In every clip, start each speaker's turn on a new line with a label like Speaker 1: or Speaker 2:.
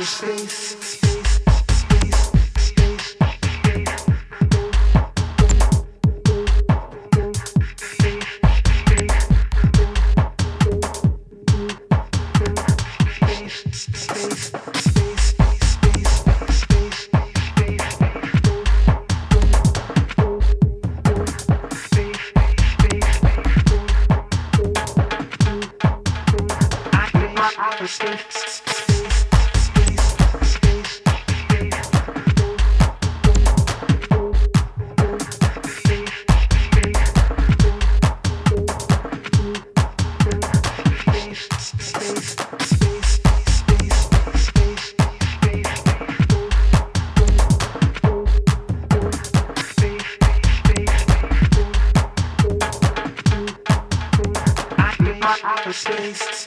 Speaker 1: outer space. Space.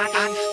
Speaker 1: I, I,